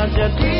such a deal.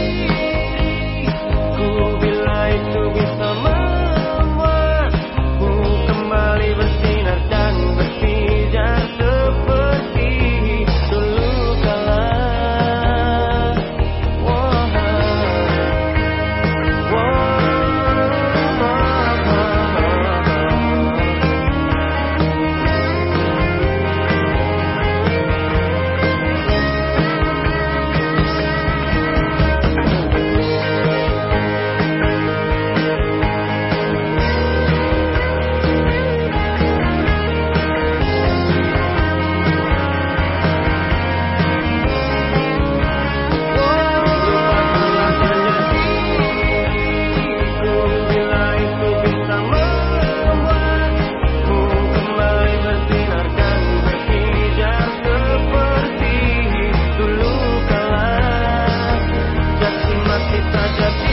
the